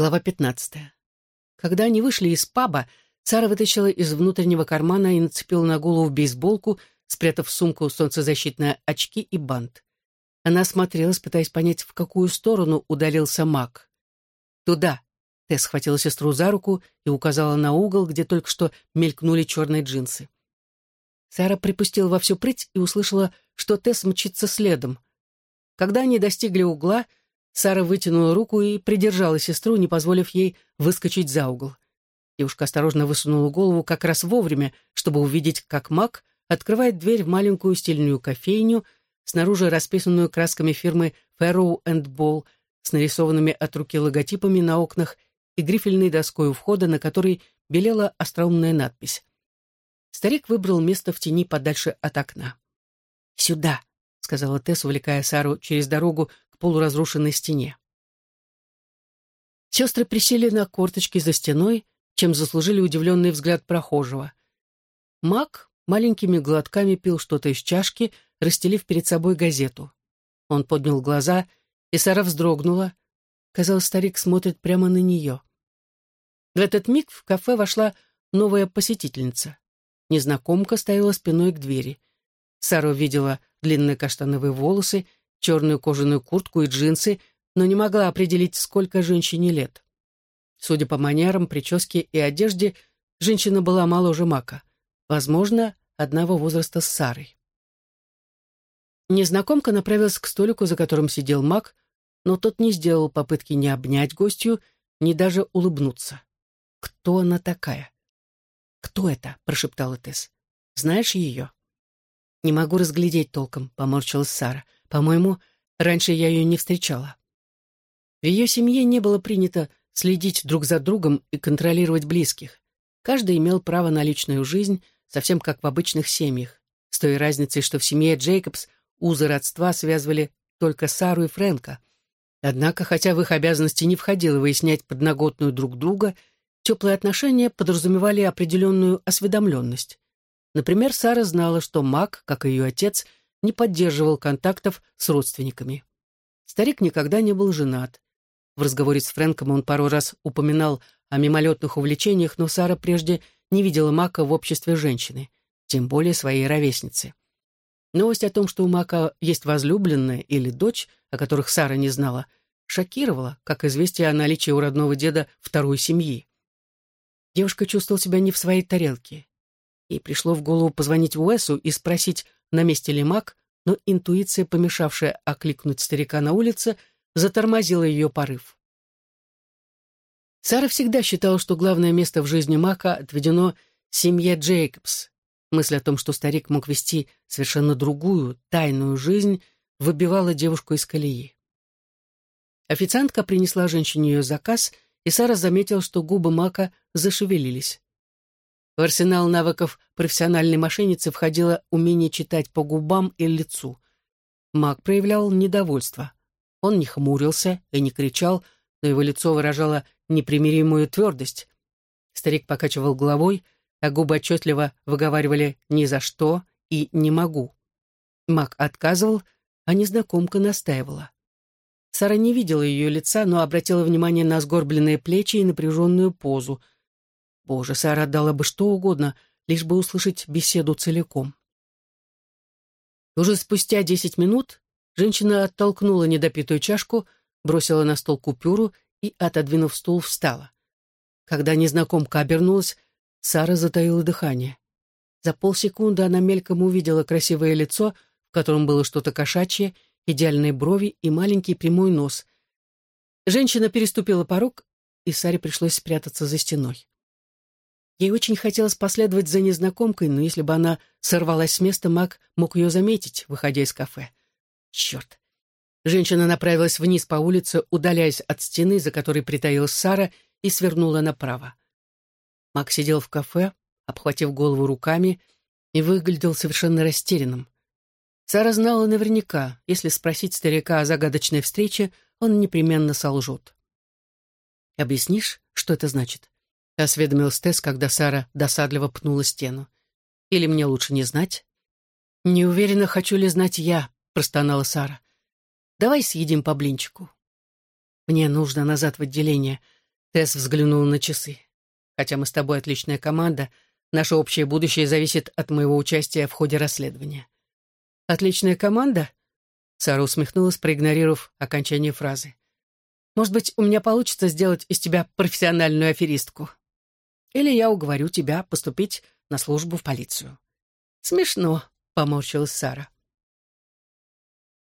Глава 15. Когда они вышли из паба, Сара вытащила из внутреннего кармана и нацепила на голову бейсболку, спрятав в сумку солнцезащитные очки и бант. Она осмотрелась, пытаясь понять, в какую сторону удалился маг. «Туда!» — Тесс схватила сестру за руку и указала на угол, где только что мелькнули черные джинсы. Сара припустила во всю прыть и услышала, что Тесс мчится следом. Когда они достигли угла, Сара вытянула руку и придержала сестру, не позволив ей выскочить за угол. Девушка осторожно высунула голову как раз вовремя, чтобы увидеть, как маг открывает дверь в маленькую стильную кофейню, снаружи расписанную красками фирмы Farrow Ball, с нарисованными от руки логотипами на окнах и грифельной доской у входа, на которой белела остроумная надпись. Старик выбрал место в тени подальше от окна. «Сюда», — сказала Тесс, увлекая Сару через дорогу полуразрушенной стене. Сестры присели на корточки за стеной, чем заслужили удивленный взгляд прохожего. Мак маленькими глотками пил что-то из чашки, расстелив перед собой газету. Он поднял глаза, и Сара вздрогнула. Казалось, старик смотрит прямо на нее. В этот миг в кафе вошла новая посетительница. Незнакомка стояла спиной к двери. Сара увидела длинные каштановые волосы черную кожаную куртку и джинсы, но не могла определить, сколько женщине лет. Судя по манерам, прическе и одежде, женщина была моложе Мака. Возможно, одного возраста с Сарой. Незнакомка направилась к столику, за которым сидел Мак, но тот не сделал попытки ни обнять гостью, ни даже улыбнуться. «Кто она такая?» «Кто это?» — прошептала Тесс. «Знаешь ее?» «Не могу разглядеть толком», — поморщилась Сара. По-моему, раньше я ее не встречала. В ее семье не было принято следить друг за другом и контролировать близких. Каждый имел право на личную жизнь, совсем как в обычных семьях, с той разницей, что в семье Джейкобс узы родства связывали только Сару и Фрэнка. Однако, хотя в их обязанности не входило выяснять подноготную друг друга, теплые отношения подразумевали определенную осведомленность. Например, Сара знала, что Мак, как и ее отец, — не поддерживал контактов с родственниками. Старик никогда не был женат. В разговоре с Фрэнком он пару раз упоминал о мимолетных увлечениях, но Сара прежде не видела Мака в обществе женщины, тем более своей ровесницы. Новость о том, что у Мака есть возлюбленная или дочь, о которых Сара не знала, шокировала, как известие о наличии у родного деда второй семьи. Девушка чувствовала себя не в своей тарелке. Ей пришло в голову позвонить Уэсу и спросить, на месте ли маг, но интуиция, помешавшая окликнуть старика на улице, затормозила ее порыв. Сара всегда считала, что главное место в жизни Мака отведено семье Джейкобс. Мысль о том, что старик мог вести совершенно другую, тайную жизнь, выбивала девушку из колеи. Официантка принесла женщине ее заказ, и Сара заметила, что губы Мака зашевелились. В арсенал навыков профессиональной мошенницы входило умение читать по губам и лицу. Маг проявлял недовольство. Он не хмурился и не кричал, но его лицо выражало непримиримую твердость. Старик покачивал головой, а губы отчетливо выговаривали «ни за что» и «не могу». Маг отказывал, а незнакомка настаивала. Сара не видела ее лица, но обратила внимание на сгорбленные плечи и напряженную позу — Боже, Сара отдала бы что угодно, лишь бы услышать беседу целиком. Уже спустя десять минут женщина оттолкнула недопитую чашку, бросила на стол купюру и, отодвинув стул, встала. Когда незнакомка обернулась, Сара затаила дыхание. За полсекунды она мельком увидела красивое лицо, в котором было что-то кошачье, идеальные брови и маленький прямой нос. Женщина переступила порог, и Саре пришлось спрятаться за стеной. Ей очень хотелось последовать за незнакомкой, но если бы она сорвалась с места, Мак мог ее заметить, выходя из кафе. Черт. Женщина направилась вниз по улице, удаляясь от стены, за которой притаилась Сара, и свернула направо. Мак сидел в кафе, обхватив голову руками, и выглядел совершенно растерянным. Сара знала наверняка, если спросить старика о загадочной встрече, он непременно солжет. «Объяснишь, что это значит?» — осведомил Тесс, когда Сара досадливо пнула стену. «Или мне лучше не знать?» «Не уверена, хочу ли знать я», — простонала Сара. «Давай съедим по блинчику». «Мне нужно назад в отделение. Тесс взглянула на часы. «Хотя мы с тобой отличная команда, наше общее будущее зависит от моего участия в ходе расследования». «Отличная команда?» Сара усмехнулась, проигнорировав окончание фразы. «Может быть, у меня получится сделать из тебя профессиональную аферистку? Или я уговорю тебя поступить на службу в полицию». «Смешно», — поморщилась Сара.